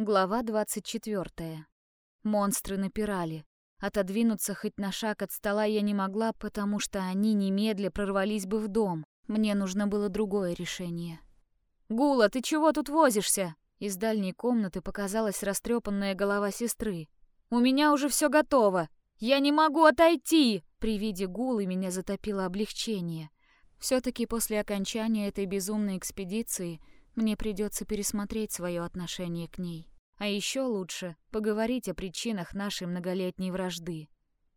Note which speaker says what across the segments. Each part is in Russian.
Speaker 1: Глава 24. Монстры напирали. Отодвинуться хоть на шаг от стола я не могла, потому что они немедля прорвались бы в дом. Мне нужно было другое решение. «Гула, ты чего тут возишься?» Из дальней комнаты показалась растрепанная голова сестры. «У меня уже все готово! Я не могу отойти!» При виде Гулы меня затопило облегчение. все таки после окончания этой безумной экспедиции мне придется пересмотреть свое отношение к ней. А еще лучше поговорить о причинах нашей многолетней вражды.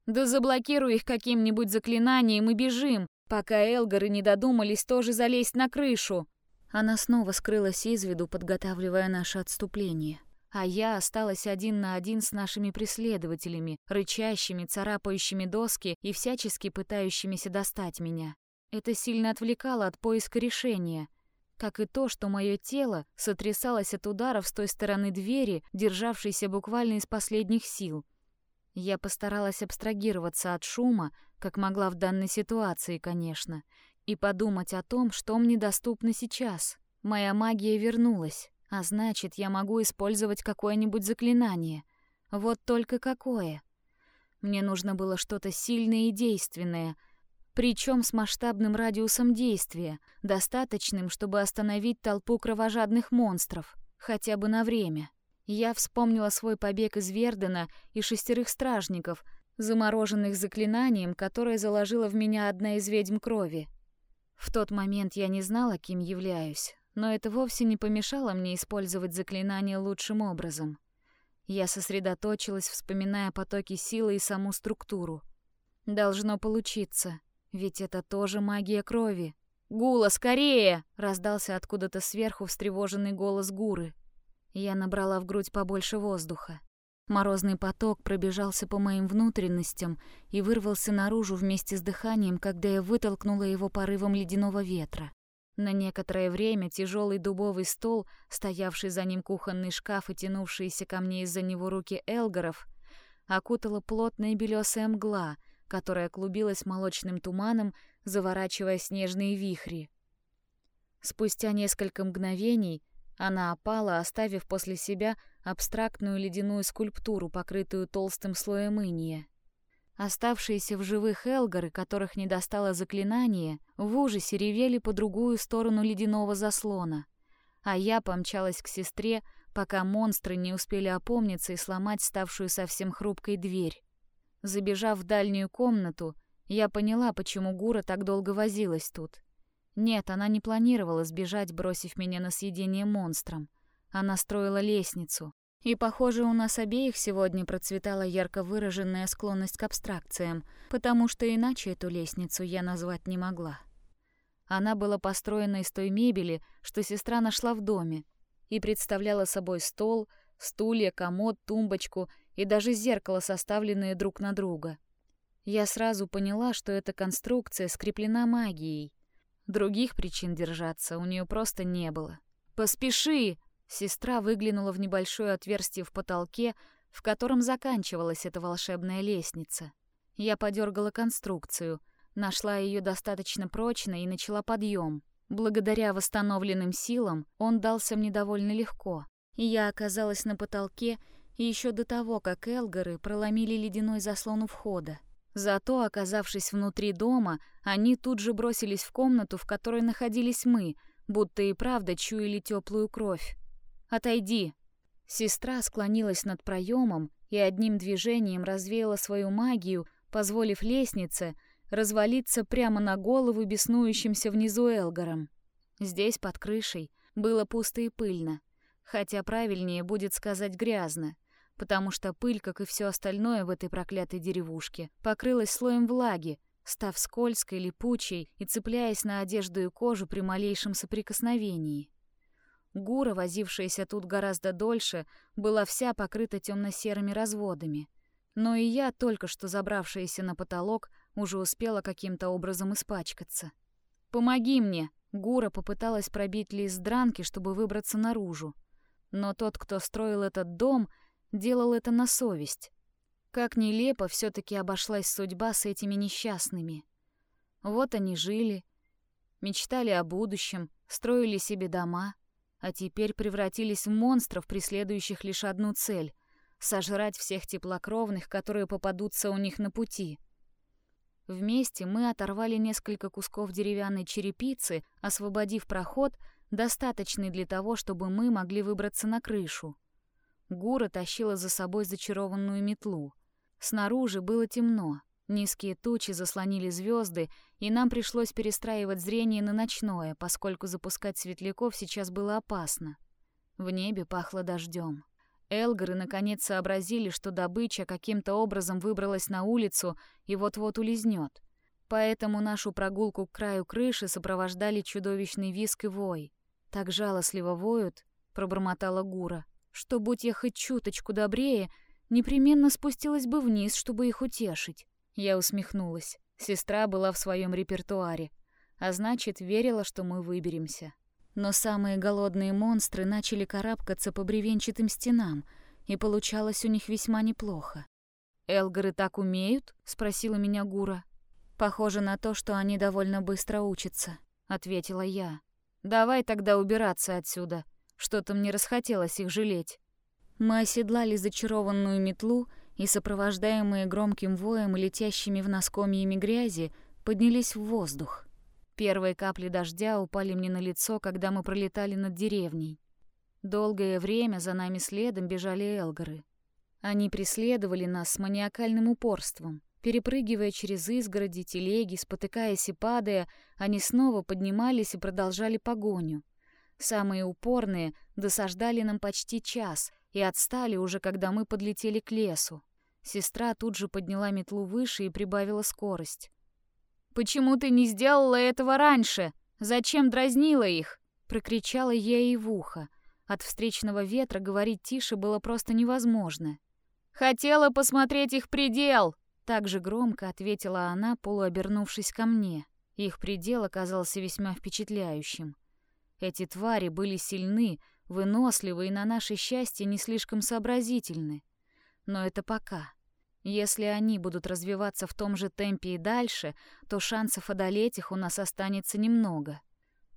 Speaker 1: Да заблокируй их каким-нибудь заклинанием и бежим, пока Элгары не додумались тоже залезть на крышу. Она снова скрылась из виду, подготавливая наше отступление. А я осталась один на один с нашими преследователями, рычащими, царапающими доски и всячески пытающимися достать меня. Это сильно отвлекало от поиска решения — как и то, что мое тело сотрясалось от ударов с той стороны двери, державшейся буквально из последних сил. Я постаралась абстрагироваться от шума, как могла в данной ситуации, конечно, и подумать о том, что мне доступно сейчас. Моя магия вернулась, а значит, я могу использовать какое-нибудь заклинание. Вот только какое? Мне нужно было что-то сильное и действенное — причем с масштабным радиусом действия, достаточным, чтобы остановить толпу кровожадных монстров, хотя бы на время. Я вспомнила свой побег из Вердена и шестерых стражников, замороженных заклинанием, которое заложила в меня одна из ведьм крови. В тот момент я не знала, кем являюсь, но это вовсе не помешало мне использовать заклинание лучшим образом. Я сосредоточилась, вспоминая потоки силы и саму структуру. Должно получиться. Ведь это тоже магия крови. «Гула, скорее!» — раздался откуда-то сверху встревоженный голос Гуры. Я набрала в грудь побольше воздуха. Морозный поток пробежался по моим внутренностям и вырвался наружу вместе с дыханием, когда я вытолкнула его порывом ледяного ветра. На некоторое время тяжелый дубовый стол, стоявший за ним кухонный шкаф и тянувшиеся ко мне из-за него руки Элгаров, окутала плотная белесая мгла — которая клубилась молочным туманом, заворачивая снежные вихри. Спустя несколько мгновений она опала, оставив после себя абстрактную ледяную скульптуру, покрытую толстым слоем иния. Оставшиеся в живых Элгары, которых не достало заклинание, в ужасе ревели по другую сторону ледяного заслона, а я помчалась к сестре, пока монстры не успели опомниться и сломать ставшую совсем хрупкой дверь. Забежав в дальнюю комнату, я поняла, почему Гура так долго возилась тут. Нет, она не планировала сбежать, бросив меня на съедение монстром. Она строила лестницу. И, похоже, у нас обеих сегодня процветала ярко выраженная склонность к абстракциям, потому что иначе эту лестницу я назвать не могла. Она была построена из той мебели, что сестра нашла в доме, и представляла собой стол, стулья, комод, тумбочку и даже зеркало, составленные друг на друга. Я сразу поняла, что эта конструкция скреплена магией. Других причин держаться у нее просто не было. «Поспеши!» Сестра выглянула в небольшое отверстие в потолке, в котором заканчивалась эта волшебная лестница. Я подергала конструкцию, нашла ее достаточно прочно и начала подъем. Благодаря восстановленным силам он дался мне довольно легко, и я оказалась на потолке еще до того, как Элгары проломили ледяной заслон у входа. Зато, оказавшись внутри дома, они тут же бросились в комнату, в которой находились мы, будто и правда чуяли теплую кровь. «Отойди!» Сестра склонилась над проемом и одним движением развеяла свою магию, позволив лестнице развалиться прямо на голову беснующимся внизу Элгаром. Здесь, под крышей, было пусто и пыльно, хотя правильнее будет сказать грязно потому что пыль, как и все остальное в этой проклятой деревушке, покрылась слоем влаги, став скользкой, липучей и цепляясь на одежду и кожу при малейшем соприкосновении. Гура, возившаяся тут гораздо дольше, была вся покрыта темно-серыми разводами. Но и я, только что забравшаяся на потолок, уже успела каким-то образом испачкаться. «Помоги мне!» Гура попыталась пробить лист дранки, чтобы выбраться наружу. Но тот, кто строил этот дом, делал это на совесть. Как нелепо все таки обошлась судьба с этими несчастными. Вот они жили, мечтали о будущем, строили себе дома, а теперь превратились в монстров, преследующих лишь одну цель — сожрать всех теплокровных, которые попадутся у них на пути. Вместе мы оторвали несколько кусков деревянной черепицы, освободив проход, достаточный для того, чтобы мы могли выбраться на крышу. Гура тащила за собой зачарованную метлу. Снаружи было темно. Низкие тучи заслонили звезды, и нам пришлось перестраивать зрение на ночное, поскольку запускать светляков сейчас было опасно. В небе пахло дождем. Элгары наконец сообразили, что добыча каким-то образом выбралась на улицу и вот-вот улизнет. Поэтому нашу прогулку к краю крыши сопровождали чудовищный виск и вой. «Так жалостливо воют», — пробормотала Гура, «что, будь я хоть чуточку добрее, непременно спустилась бы вниз, чтобы их утешить». Я усмехнулась. Сестра была в своем репертуаре, а значит, верила, что мы выберемся. Но самые голодные монстры начали карабкаться по бревенчатым стенам, и получалось у них весьма неплохо. «Элгары так умеют?» — спросила меня Гура. «Похоже на то, что они довольно быстро учатся», — ответила я. «Давай тогда убираться отсюда. Что-то мне расхотелось их жалеть». Мы оседлали зачарованную метлу и, сопровождаемые громким воем и летящими в нас комьями грязи, поднялись в воздух. Первые капли дождя упали мне на лицо, когда мы пролетали над деревней. Долгое время за нами следом бежали элгары. Они преследовали нас с маниакальным упорством. Перепрыгивая через изгороди, телеги, спотыкаясь и падая, они снова поднимались и продолжали погоню. Самые упорные досаждали нам почти час и отстали уже, когда мы подлетели к лесу. Сестра тут же подняла метлу выше и прибавила скорость. «Почему ты не сделала этого раньше? Зачем дразнила их?» Прокричала я ей в ухо. От встречного ветра говорить тише было просто невозможно. «Хотела посмотреть их предел!» Так же громко ответила она, полуобернувшись ко мне. Их предел оказался весьма впечатляющим. Эти твари были сильны, выносливы и на наше счастье не слишком сообразительны. Но это пока. Если они будут развиваться в том же темпе и дальше, то шансов одолеть их у нас останется немного.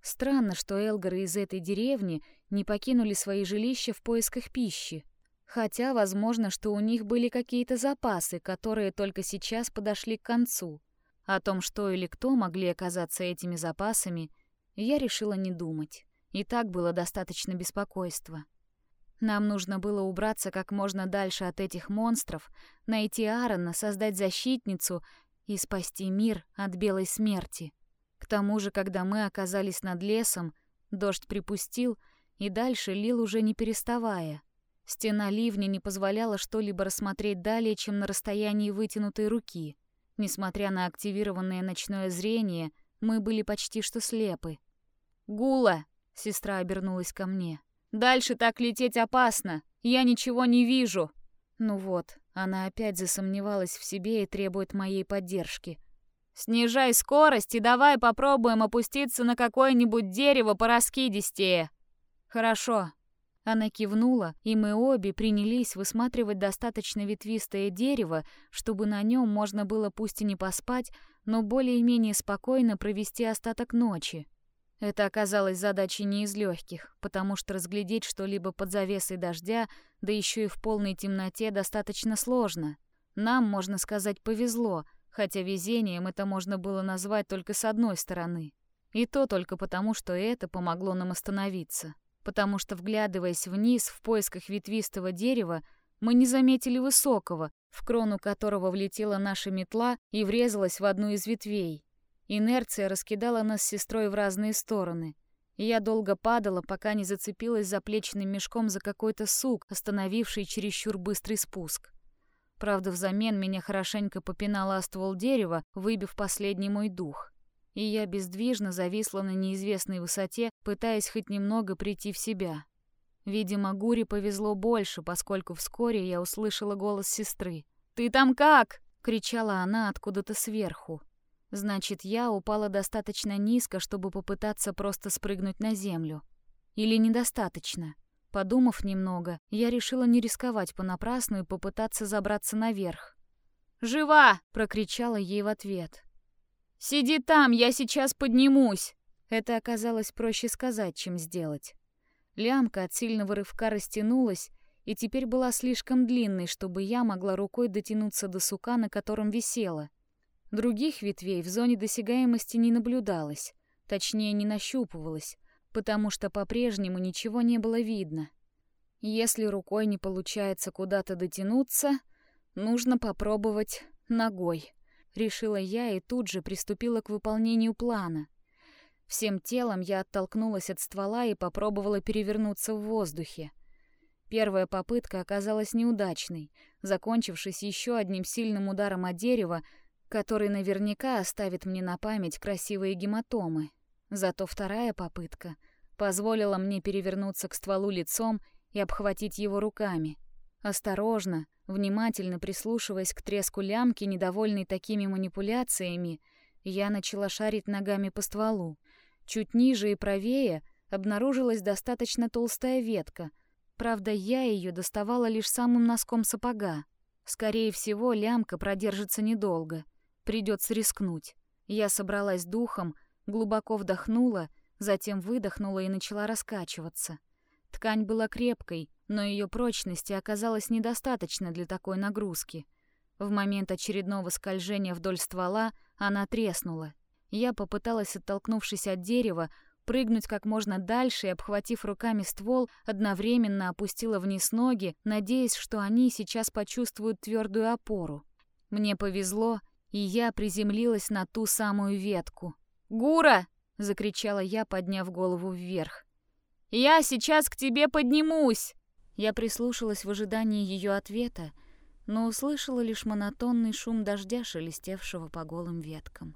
Speaker 1: Странно, что элгары из этой деревни не покинули свои жилища в поисках пищи. Хотя, возможно, что у них были какие-то запасы, которые только сейчас подошли к концу. О том, что или кто могли оказаться этими запасами, я решила не думать. И так было достаточно беспокойства. Нам нужно было убраться как можно дальше от этих монстров, найти Аарона, создать защитницу и спасти мир от белой смерти. К тому же, когда мы оказались над лесом, дождь припустил, и дальше лил уже не переставая. Стена ливня не позволяла что-либо рассмотреть далее, чем на расстоянии вытянутой руки. Несмотря на активированное ночное зрение, мы были почти что слепы. «Гула!» — сестра обернулась ко мне. Дальше так лететь опасно. Я ничего не вижу. Ну вот, она опять засомневалась в себе и требует моей поддержки. Снижай скорость и давай попробуем опуститься на какое-нибудь дерево пораскидистее. Хорошо. Она кивнула, и мы обе принялись высматривать достаточно ветвистое дерево, чтобы на нем можно было пусть и не поспать, но более-менее спокойно провести остаток ночи. Это оказалось задачей не из легких, потому что разглядеть что-либо под завесой дождя, да еще и в полной темноте, достаточно сложно. Нам, можно сказать, повезло, хотя везением это можно было назвать только с одной стороны. И то только потому, что это помогло нам остановиться. Потому что, вглядываясь вниз в поисках ветвистого дерева, мы не заметили высокого, в крону которого влетела наша метла и врезалась в одну из ветвей. Инерция раскидала нас с сестрой в разные стороны. И я долго падала, пока не зацепилась заплечным мешком за какой-то сук, остановивший чересчур быстрый спуск. Правда, взамен меня хорошенько попинало о ствол дерева, выбив последний мой дух. И я бездвижно зависла на неизвестной высоте, пытаясь хоть немного прийти в себя. Видимо, Гуре повезло больше, поскольку вскоре я услышала голос сестры. «Ты там как?» — кричала она откуда-то сверху. Значит, я упала достаточно низко, чтобы попытаться просто спрыгнуть на землю. Или недостаточно. Подумав немного, я решила не рисковать понапрасну и попытаться забраться наверх. «Жива!» — прокричала ей в ответ. «Сиди там, я сейчас поднимусь!» Это оказалось проще сказать, чем сделать. Лямка от сильного рывка растянулась и теперь была слишком длинной, чтобы я могла рукой дотянуться до сука, на котором висела. Других ветвей в зоне досягаемости не наблюдалось, точнее не нащупывалось, потому что по-прежнему ничего не было видно. Если рукой не получается куда-то дотянуться, нужно попробовать ногой, решила я и тут же приступила к выполнению плана. Всем телом я оттолкнулась от ствола и попробовала перевернуться в воздухе. Первая попытка оказалась неудачной, закончившись еще одним сильным ударом о дерево, который наверняка оставит мне на память красивые гематомы. Зато вторая попытка позволила мне перевернуться к стволу лицом и обхватить его руками. Осторожно, внимательно прислушиваясь к треску лямки, недовольной такими манипуляциями, я начала шарить ногами по стволу. Чуть ниже и правее обнаружилась достаточно толстая ветка. Правда, я ее доставала лишь самым носком сапога. Скорее всего, лямка продержится недолго. Придется рискнуть. Я собралась духом, глубоко вдохнула, затем выдохнула и начала раскачиваться. Ткань была крепкой, но ее прочности оказалось недостаточно для такой нагрузки. В момент очередного скольжения вдоль ствола она треснула. Я попыталась, оттолкнувшись от дерева, прыгнуть как можно дальше и, обхватив руками ствол, одновременно опустила вниз ноги, надеясь, что они сейчас почувствуют твердую опору. Мне повезло, и я приземлилась на ту самую ветку. «Гура!» — закричала я, подняв голову вверх. «Я сейчас к тебе поднимусь!» Я прислушалась в ожидании ее ответа, но услышала лишь монотонный шум дождя, шелестевшего по голым веткам.